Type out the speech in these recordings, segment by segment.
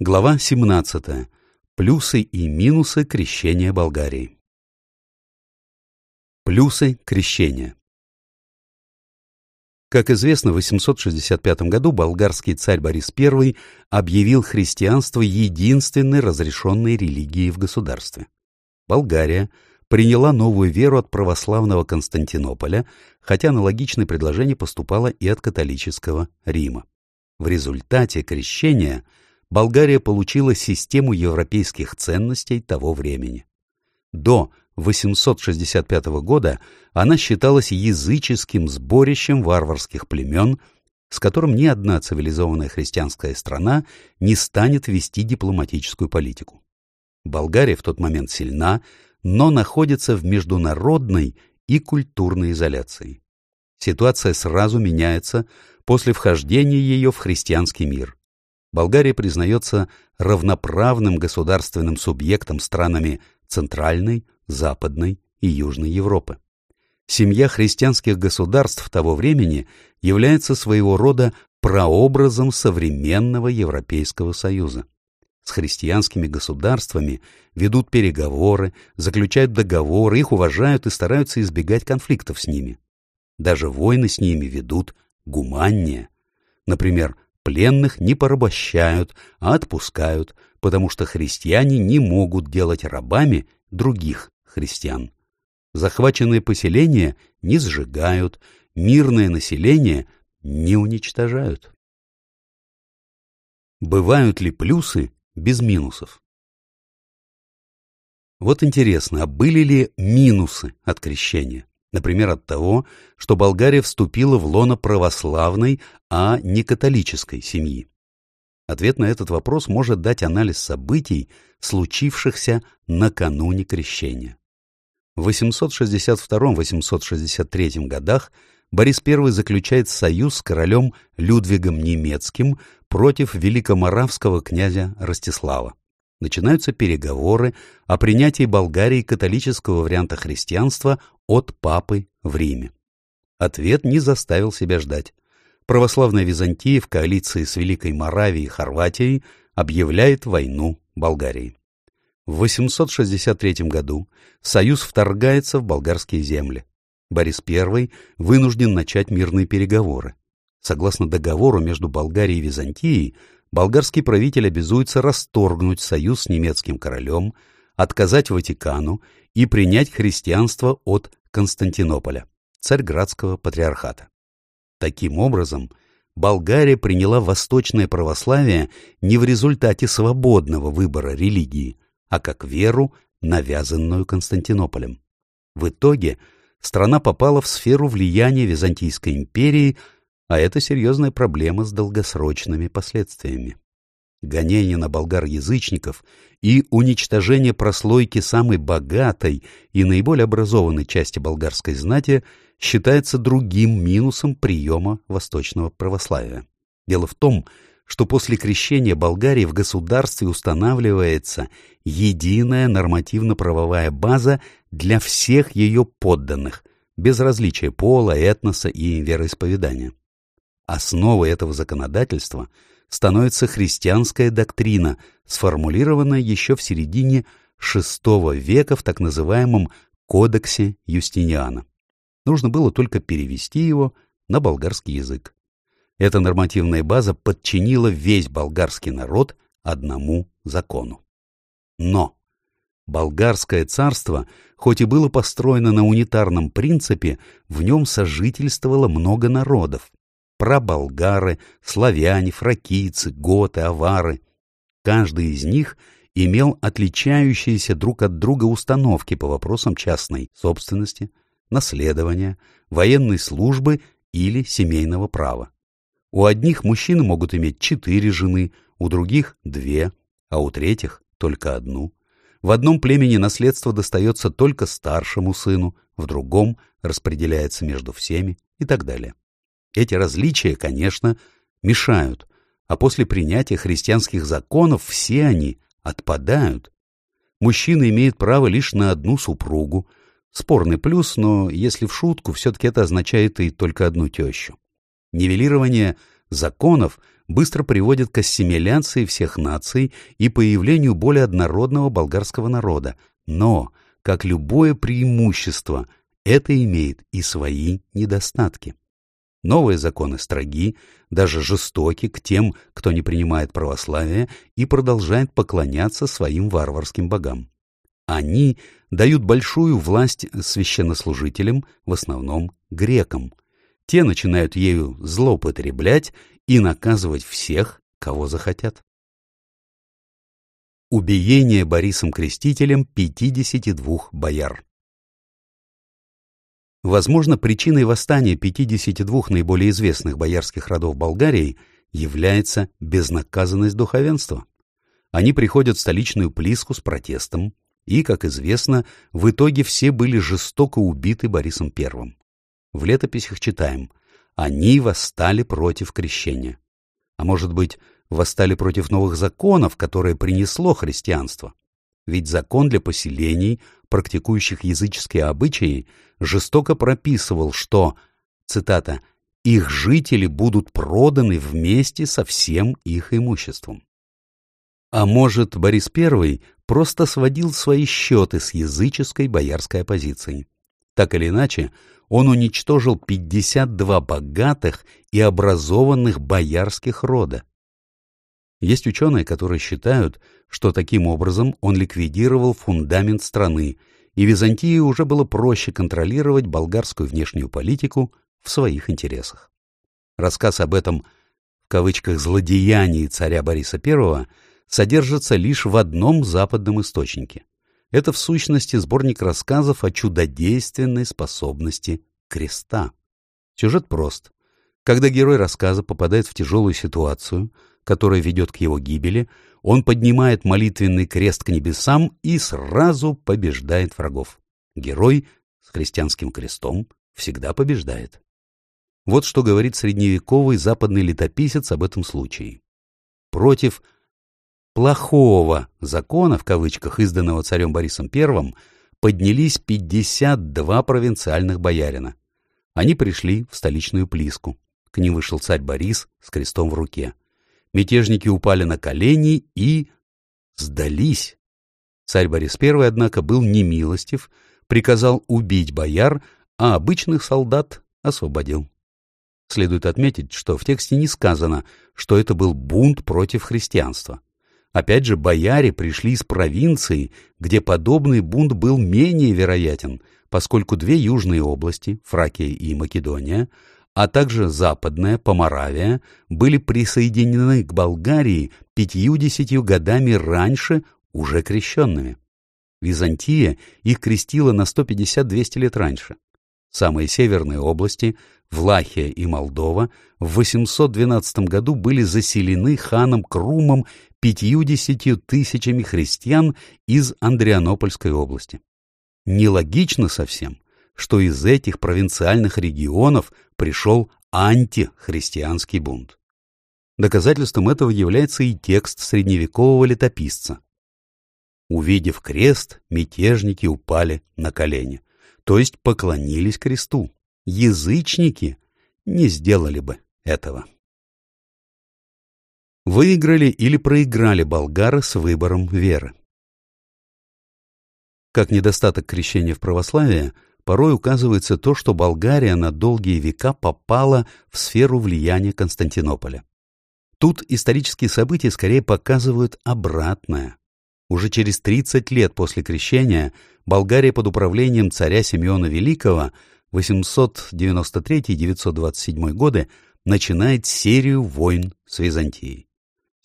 Глава 17. Плюсы и минусы крещения Болгарии. Плюсы крещения. Как известно, в 865 году болгарский царь Борис I объявил христианство единственной разрешенной религией в государстве. Болгария приняла новую веру от православного Константинополя, хотя аналогичное предложение поступало и от католического Рима. В результате крещения – Болгария получила систему европейских ценностей того времени. До 865 года она считалась языческим сборищем варварских племен, с которым ни одна цивилизованная христианская страна не станет вести дипломатическую политику. Болгария в тот момент сильна, но находится в международной и культурной изоляции. Ситуация сразу меняется после вхождения ее в христианский мир. Болгария признается равноправным государственным субъектом странами Центральной, Западной и Южной Европы. Семья христианских государств того времени является своего рода прообразом современного Европейского Союза. С христианскими государствами ведут переговоры, заключают договоры, их уважают и стараются избегать конфликтов с ними. Даже войны с ними ведут гуманнее. Например, Пленных не порабощают, а отпускают, потому что христиане не могут делать рабами других христиан. Захваченные поселения не сжигают, мирное население не уничтожают. Бывают ли плюсы без минусов? Вот интересно, а были ли минусы от крещения? Например, от того, что Болгария вступила в лоно православной, а не католической семьи. Ответ на этот вопрос может дать анализ событий, случившихся накануне крещения. В 862-863 годах Борис I заключает союз с королем Людвигом Немецким против великоморавского князя Ростислава начинаются переговоры о принятии Болгарии католического варианта христианства от папы в Риме. Ответ не заставил себя ждать. Православная Византия в коалиции с Великой Моравией и Хорватией объявляет войну Болгарии. В 863 году Союз вторгается в болгарские земли. Борис I вынужден начать мирные переговоры. Согласно договору между Болгарией и Византией, болгарский правитель обязуется расторгнуть союз с немецким королем, отказать Ватикану и принять христианство от Константинополя, царьградского патриархата. Таким образом, Болгария приняла восточное православие не в результате свободного выбора религии, а как веру, навязанную Константинополем. В итоге страна попала в сферу влияния Византийской империи – а это серьезная проблема с долгосрочными последствиями. Гонение на болгар-язычников и уничтожение прослойки самой богатой и наиболее образованной части болгарской знати считается другим минусом приема восточного православия. Дело в том, что после крещения Болгарии в государстве устанавливается единая нормативно-правовая база для всех ее подданных, без различия пола, этноса и вероисповедания. Основой этого законодательства становится христианская доктрина, сформулированная еще в середине VI века в так называемом Кодексе Юстиниана. Нужно было только перевести его на болгарский язык. Эта нормативная база подчинила весь болгарский народ одному закону. Но болгарское царство, хоть и было построено на унитарном принципе, в нем сожительствовало много народов, праболгары, славяне, фракийцы, готы, авары. Каждый из них имел отличающиеся друг от друга установки по вопросам частной собственности, наследования, военной службы или семейного права. У одних мужчины могут иметь четыре жены, у других — две, а у третьих — только одну. В одном племени наследство достается только старшему сыну, в другом распределяется между всеми и так далее. Эти различия, конечно, мешают, а после принятия христианских законов все они отпадают. Мужчина имеет право лишь на одну супругу. Спорный плюс, но если в шутку, все-таки это означает и только одну тещу. Нивелирование законов быстро приводит к ассимиляции всех наций и появлению более однородного болгарского народа, но, как любое преимущество, это имеет и свои недостатки. Новые законы строги, даже жестоки к тем, кто не принимает православие и продолжает поклоняться своим варварским богам. Они дают большую власть священнослужителям, в основном грекам. Те начинают ею злоупотреблять и наказывать всех, кого захотят. Убиение Борисом Крестителем 52 бояр Возможно, причиной восстания 52 наиболее известных боярских родов Болгарии является безнаказанность духовенства. Они приходят в столичную Плиску с протестом, и, как известно, в итоге все были жестоко убиты Борисом I. В летописях читаем «Они восстали против крещения». А может быть, восстали против новых законов, которые принесло христианство? Ведь закон для поселений, практикующих языческие обычаи, жестоко прописывал, что, цитата, «их жители будут проданы вместе со всем их имуществом». А может, Борис I просто сводил свои счеты с языческой боярской оппозицией. Так или иначе, он уничтожил 52 богатых и образованных боярских рода. Есть ученые, которые считают, что таким образом он ликвидировал фундамент страны и Византии уже было проще контролировать болгарскую внешнюю политику в своих интересах. Рассказ об этом в кавычках «злодеянии» царя Бориса I содержится лишь в одном западном источнике. Это в сущности сборник рассказов о чудодейственной способности креста. Сюжет прост. Когда герой рассказа попадает в тяжелую ситуацию, которая ведет к его гибели, он поднимает молитвенный крест к небесам и сразу побеждает врагов. Герой с христианским крестом всегда побеждает. Вот что говорит средневековый западный летописец об этом случае. Против «плохого закона», в кавычках, изданного царем Борисом I, поднялись 52 провинциальных боярина. Они пришли в столичную Плиску. К ним вышел царь Борис с крестом в руке мятежники упали на колени и сдались. Царь Борис I, однако, был немилостив, приказал убить бояр, а обычных солдат освободил. Следует отметить, что в тексте не сказано, что это был бунт против христианства. Опять же, бояре пришли из провинции, где подобный бунт был менее вероятен, поскольку две южные области, Фракия и Македония, а также Западная, Поморавия, были присоединены к Болгарии пятьюдесятью годами раньше уже крещенными. Византия их крестила на 150-200 лет раньше. Самые северные области, Влахия и Молдова, в 812 году были заселены ханом Крумом пятьюдесятью тысячами христиан из Андрианопольской области. Нелогично совсем, что из этих провинциальных регионов пришел антихристианский бунт. Доказательством этого является и текст средневекового летописца. Увидев крест, мятежники упали на колени, то есть поклонились кресту. Язычники не сделали бы этого. Выиграли или проиграли болгары с выбором веры. Как недостаток крещения в православии, порой указывается то, что Болгария на долгие века попала в сферу влияния Константинополя. Тут исторические события скорее показывают обратное. Уже через 30 лет после крещения Болгария под управлением царя Симеона Великого 893-927 годы начинает серию войн с Византией.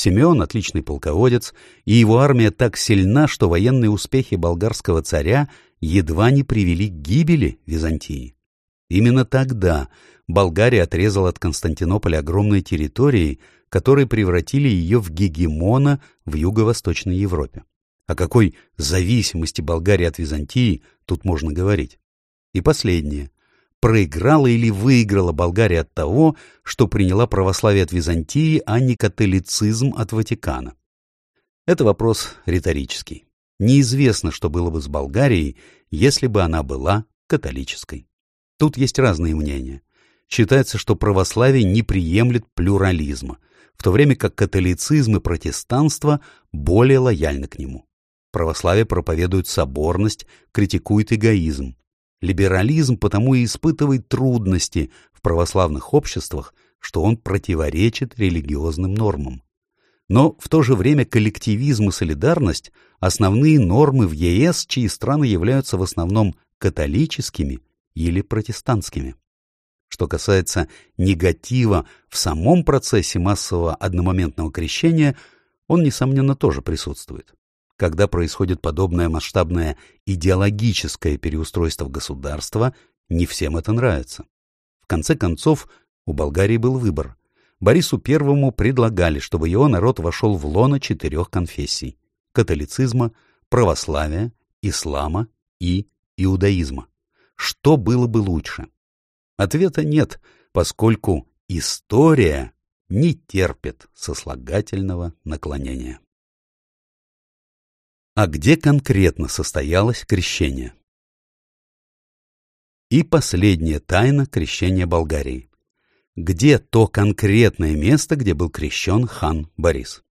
Симеон — отличный полководец, и его армия так сильна, что военные успехи болгарского царя едва не привели к гибели Византии. Именно тогда Болгария отрезала от Константинополя огромные территории, которые превратили ее в гегемона в Юго-Восточной Европе. О какой зависимости Болгарии от Византии тут можно говорить? И последнее. Проиграла или выиграла Болгария от того, что приняла православие от Византии, а не католицизм от Ватикана? Это вопрос риторический. Неизвестно, что было бы с Болгарией, если бы она была католической. Тут есть разные мнения. Считается, что православие не приемлет плюрализма. в то время как католицизм и протестанство более лояльны к нему. Православие проповедует соборность, критикует эгоизм. Либерализм потому и испытывает трудности в православных обществах, что он противоречит религиозным нормам. Но в то же время коллективизм и солидарность – основные нормы в ЕС, чьи страны являются в основном католическими или протестантскими. Что касается негатива в самом процессе массового одномоментного крещения, он, несомненно, тоже присутствует. Когда происходит подобное масштабное идеологическое переустройство государства, не всем это нравится. В конце концов, у Болгарии был выбор. Борису Первому предлагали, чтобы его народ вошел в лоно четырех конфессий – католицизма, православия, ислама и иудаизма. Что было бы лучше? Ответа нет, поскольку история не терпит сослагательного наклонения. А где конкретно состоялось крещение? И последняя тайна крещения Болгарии. Где то конкретное место, где был крещен хан Борис?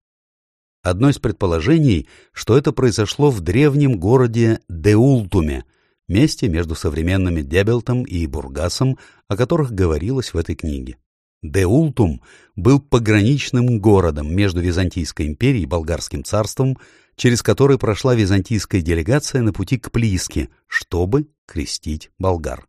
Одно из предположений, что это произошло в древнем городе Деултуме – месте между современными Дебелтом и Бургасом, о которых говорилось в этой книге. Деултум был пограничным городом между Византийской империей и Болгарским царством, через который прошла византийская делегация на пути к Плиске, чтобы крестить болгар.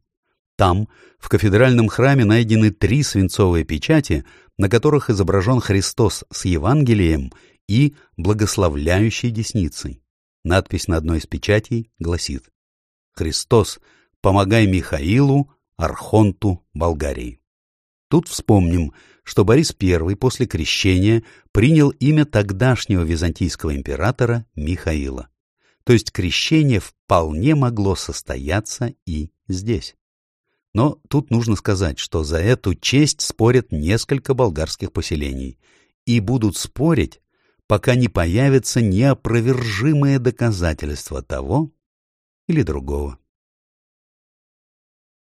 Там, в кафедральном храме, найдены три свинцовые печати, на которых изображен Христос с Евангелием и благословляющей десницей. Надпись на одной из печатей гласит Христос, помогай Михаилу, Архонту Болгарии. Тут вспомним, что Борис I после крещения принял имя тогдашнего византийского императора Михаила. То есть крещение вполне могло состояться и здесь. Но тут нужно сказать, что за эту честь спорят несколько болгарских поселений. И будут спорить, пока не появятся неопровержимые доказательства того, или другого.